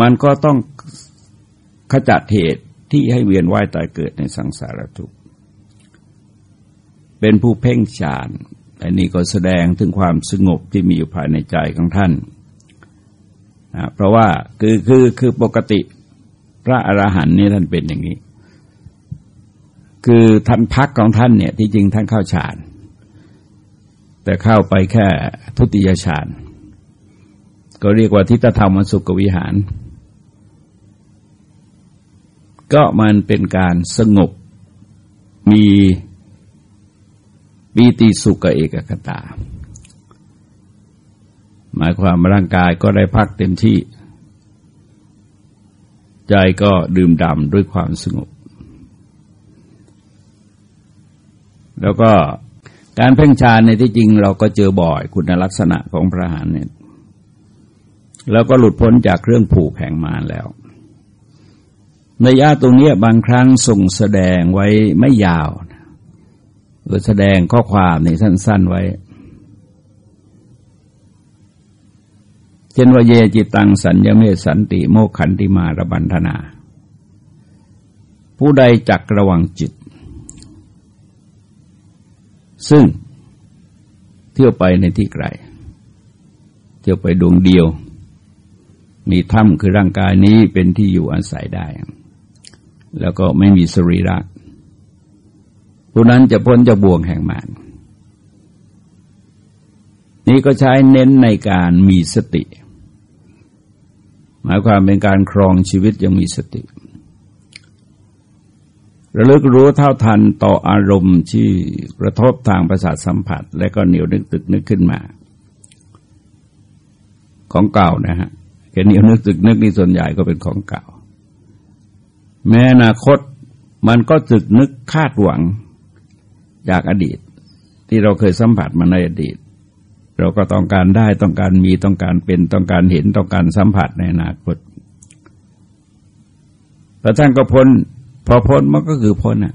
มันก็ต้องขจัดเหตุที่ให้เวียนว่ายตายเกิดในสังสารทุกข์ เป็นผู้เพ่งฌานอันนี้ก็แสดงถึงความสงบที่มีอยู่ภายในใจของท่านนะเพราะว่าคือคือคือปกติพระอระหันต์นี่ท่านเป็นอย่างนี้ คือท่านพักของท่านเนี่ยที่จริงท่านเข้าฌาน แต่เข้าไปแค่ทุติยฌาน ก็เรียกว่าทิฏฐธรรมสุขวิหาร ก็มันเป็นการสงบมี ปีติสุขเอกคตา หมายความร่างกายก็ได้พักเต็มที่ ใจก็ดื่มด่ำด้วยความสงบ แล้วก็การเพ่งฌานในที่จริงเราก็เจอบ่อยคุณลักษณะของพระหานเนี่ยแล้วก็หลุดพ้นจากเครื่องผูกแห่งมารแล้ว ในยะตรงนี้บางครั้งส่งแสดงไว้ไม่ยาว หรือแสดงข้อความในสั้น ๆไว้ เช่นว่าเยจิตังสัญญเมสันติโมขันติมาระบันธนา ผู้ใดจักระวังจิต ซึ่งเที่ยวไปในที่ไกล เที่ยวไปดวงเดียว มีถ้ำคือร่างกายนี้เป็นที่อยู่อาศัยได้ แล้วก็ไม่มีสรีระ ผู้นั้นจะพ้นจากบ่วงแห่งมารนี่ก็ใช้เน้นในการมีสติ หมายความเป็นการครองชีวิตยังมีสติ ระลึกรู้เท่าทันต่ออารมณ์ที่กระทบทางประสาทสัมผัส และก็เหนียวนึกตึกนึกขึ้นมา ของเก่านะฮะแค่เหนียวนึกตึกนึกนี่ส่วนใหญ่ก็เป็นของเก่า แม้อนาคตมันก็จึกนึกคาดหวัง จากอดีต ที่เราเคยสัมผัสมาในอดีต เราก็ต้องการได้ต้องการมีต้องการเป็นต้องการเห็นต้องการสัมผัสในอนาคตแต่ท่านก็พ้น พอพ้นมันก็คือพ้นอะ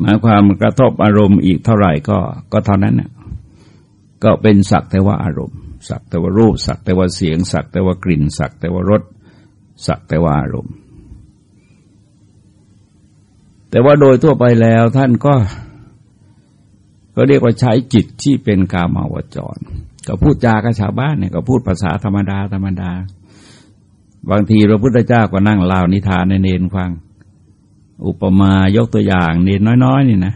หมายความกระทบอารมณ์อีกเท่าไหร่ก็ก็เท่านั้นน่ะก็เป็นสักแต่ว่าอารมณ์ สักแต่ว่ารูป สักแต่ว่าเสียง สักแต่ว่ากลิ่น สักแต่ว่ารสสักแต่ว่าอารมณ์ แต่ว่าโดยทั่วไปแล้วท่านก็ ก็เรียกว่าใช้จิตที่เป็นกามาวจร ก็พูดจากับชาวบ้านเนี่ยก็พูดภาษาธรรมดาธรรมดา บางทีพระพุทธเจ้าก็นั่งเล่านิทานในเนนฟัง อุปมายกตัวอย่างเนนน้อยๆนี่นะ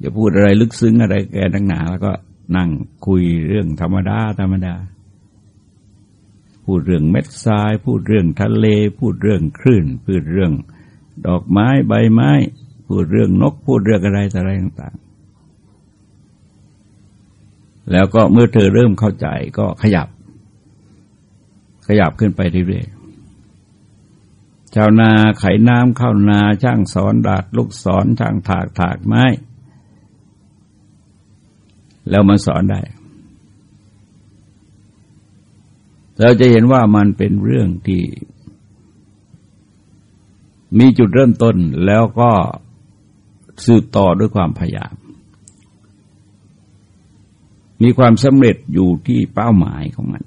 อย่าพูดอะไรลึกซึ้งอะไรแกตั้งหนา แล้วก็นั่งคุยเรื่องธรรมดาธรรมดา พูดเรื่องเม็ดทราย พูดเรื่องทะเล พูดเรื่องคลื่น พูดเรื่องดอกไม้ใบไม้ พูดเรื่องนกพูดเรื่องอะไรแต่อะไรต่างๆ แล้วก็เมื่อเธอเริ่มเข้าใจก็ขยับ ขยับขึ้นไปเรื่อยๆชาวนาไขน้ำเข้านาช่างสอนดาดลูกสอนช่างถากถากไม้ แล้วมาสอนได้ เราจะเห็นว่ามันเป็นเรื่องที่มีจุดเริ่มต้นแล้วก็ สืบต่อด้วยความพยายาม มีความสำเร็จอยู่ที่เป้าหมายของมัน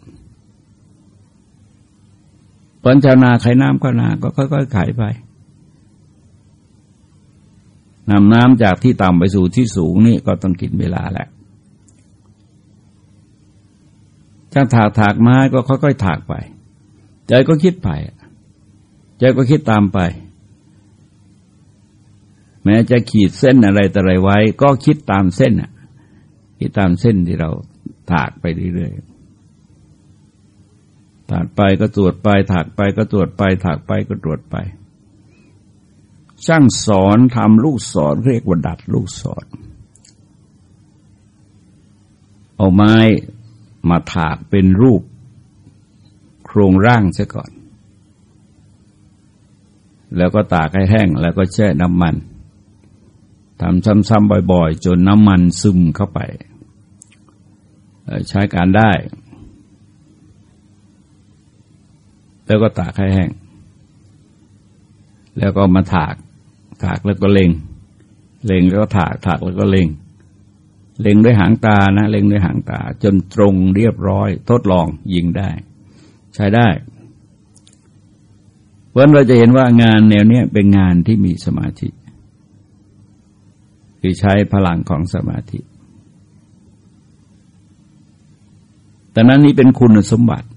ปัญชานาไขน้ำก็นา ก็ค่อยๆขไปนำน้ำจากที่ต่ำไปสู่ที่สูงนี่ก็ต้องกินเวลาแหละถ้าถากถากไม้ก็ค่อยๆถากไป ใจก็คิดไป ใจก็คิดตามไป แม้จะขีดเส้นอะไรแต่อะไรไว้ ก็คิดตามเส้นอะคิดตามเส้นที่เราถากไปเรื่อยๆถากไปก็ตรวจไป ถากไปก็ตรวจไป ถากไปก็ตรวจไป ช่างสอนทำลูกศรเรียกว่าดัดลูกศรเอาไม้มาถากเป็นรูป โครงร่างซะก่อน แล้วก็ตากให้แห้งแล้วก็แช่น้ำมัน ทำซ้ำๆบ่อยๆ จนน้ำมันซึมเข้าไป ใช้การได้ แล้วก็ตากให้แห้ง แล้วก็มาถาก ถากแล้วก็เล็ง เล็งแล้วก็ถาก ถากแล้วก็เล็ง เล็งด้วยหางตานะ เล็งด้วยหางตา จนตรงเรียบร้อย ทดลองยิงได้ ใช้ได้เพราะเราจะเห็นว่างานแนวนี้เป็นงานที่มีสมาธิ คือใช้พลังของสมาธิ แต่นั้นนี้เป็นคุณสมบัติ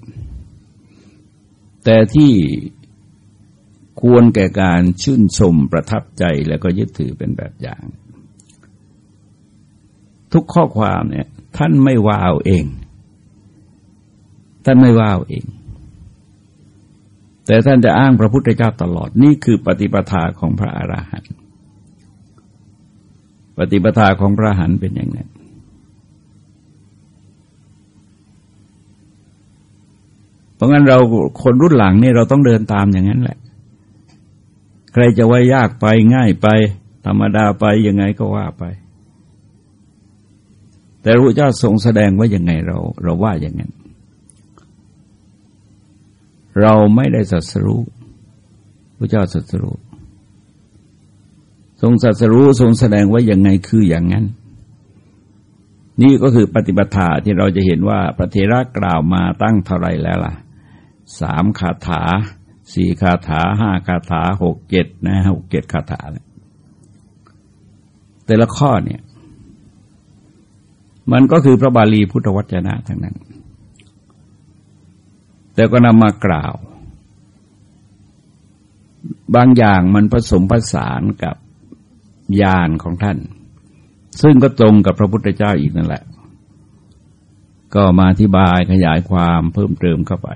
แต่ที่ควรแก่การชื่นชมประทับใจแล้วก็ยึดถือเป็นแบบอย่าง ทุกข้อความเนี่ยท่านไม่ว่าเอาเอง ท่านไม่ว่าเอาเอง แต่ท่านจะอ้างพระพุทธเจ้าตลอดนี่คือปฏิปทาของพระอราหันต์ ปฏิปทาของพระหันเป็นอย่างนั้นเพราะงั้นเราคนรุ่นหลังนี่เราต้องเดินตามอย่างนั้นแหละ ใครจะว่ายากไปง่ายไป ธรรมดาไปยังไงก็ว่าไป แต่พระเจ้าทรงแสดงว่ายังไงเรา เราว่าอย่างนั้น เราไม่ได้สัสรู้พระเจ้าสัสรู้ ทรงสัสรู้ทรงแสดงว่ายังไงคืออย่างนั้น นี่ก็คือปฏิปทาที่เราจะเห็นว่าพระเทระกล่าวมาตั้งเท่าไรแล้วล่ะสามคาถาสี่คาถาห้าคาถาหกเจ็ดนะหกเจ็ดคาถาแต่ละข้อเนี่ย มันก็คือพระบาลีพุทธวจนะทั้งนั้น แต่ก็นำมากล่าว บางอย่างมันผสมผสานกับ ญาณของท่าน ซึ่งก็ตรงกับพระพุทธเจ้าอีกนั่นแหละ ก็มาอธิบายขยายความเพิ่มเติมเข้าไป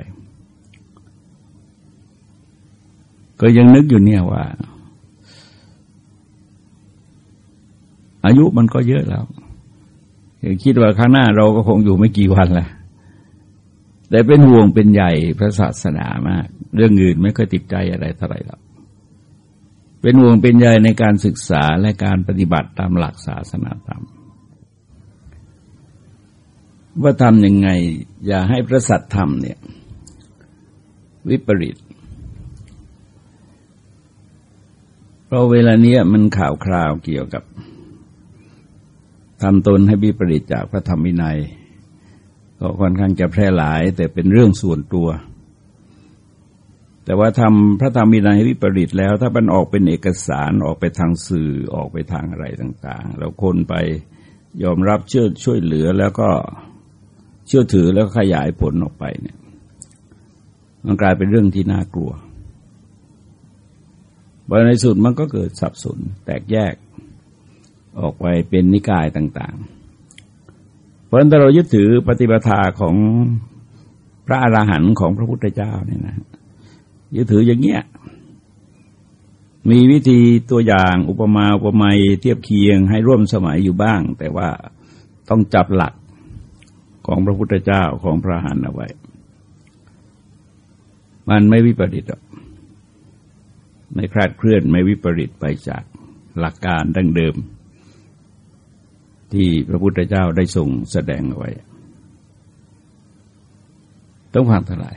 ก็ยังนึกอยู่เนี่ยว่า อายุมันก็เยอะแล้วคิดว่าข้างหน้าเราก็คงอยู่ไม่กี่วันแหละแต่เป็นห่วงเป็นใหญ่พระศาสนามาก เรื่องอื่นไม่ค่อยติดใจอะไรเท่าไหร่หรอก เป็นห่วงเป็นใยในการศึกษาและการปฏิบัติตามหลักศาสนาธรรม ว่าทำยังไง อย่าให้พระสัตธรรมเนี่ย วิปริตเพราะเวลาเนี้ยมันข่าวคราวเกี่ยวกับทำตนให้วิปริตจากพระธรรมวินัย ก็ค่อนข้างจะแพร่หลาย แต่เป็นเรื่องส่วนตัว แต่ว่าทำพระธรรมวินัยวิปริตแล้ว ถ้ามันออกเป็นเอกสารออกไปทางสื่อออกไปทางอะไรต่าง ๆ แล้วคนไปยอมรับเชื่อช่วยเหลือแล้วก็เชื่อถือแล้วขยายผลออกไปเนี่ยมันกลายเป็นเรื่องที่น่ากลัวบในสุดมันก็เกิดสับสนแตกแยกออกไปเป็นนิกายต่าง ๆ เพราะฉะนั้นเรายึดถือปฏิปทาของพระอราหันต์ของพระพุทธเจ้าเนี่ยนะ ยึดถืออย่างเงี้ยมีวิธีตัวอย่างอุปมาอุปไมยเทียบเคียงให้ร่วมสมัยอยู่บ้าง แต่ว่าต้องจับหลักของพระพุทธเจ้าของพระหันเอาไว้ มันไม่วิปริตไม่คลาดเคลื่อนไม่วิปริตไปจากหลักการดั้งเดิม ที่พระพุทธเจ้าได้ทรงแสดงเอาไว้ ต้องฟังทั้งหลาย